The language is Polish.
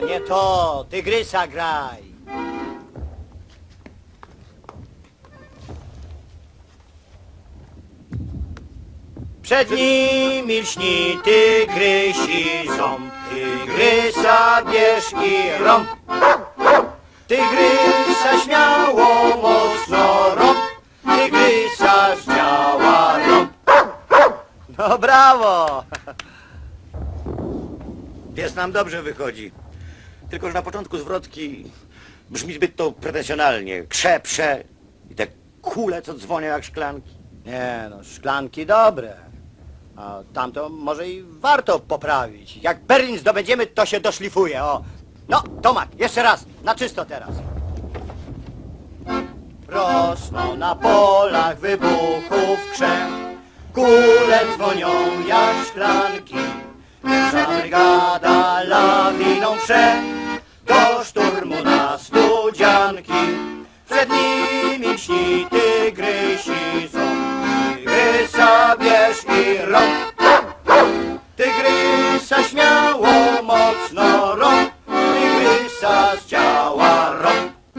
to, nie to. Tygrysa graj. Przed nimi lśni tygrysi ząb. Tygrysa bierz i rąb. Tygrysa śmiało, mocno rąb. Tygrysa zdziała rąb. No brawo! Pies nam dobrze wychodzi. Tylko, że na początku zwrotki brzmi zbyt to pretensjonalnie. Krze, prze i te kule, co dzwonią jak szklanki. Nie no, szklanki dobre. A tamto może i warto poprawić. Jak Berlin zdobędziemy, to się doszlifuje, o. No, Tomak, jeszcze raz, na czysto teraz. Rosną na polach wybuchów krze, kule dzwonią jak szklanki. Pierwsza brygada lawiną prze, do szturmu na studzianki. Przed nimi śni tygrysi są, tygrysa bierz i rąk. Tygrysa śmiało mocno